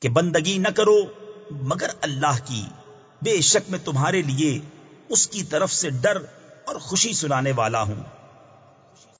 کہ بندگی نہ کرو، مگر اللہ کی۔ بے شک میں تمہارے لیے اس کی طرف سے ڈر اور خوشی سنانے والا ہوں۔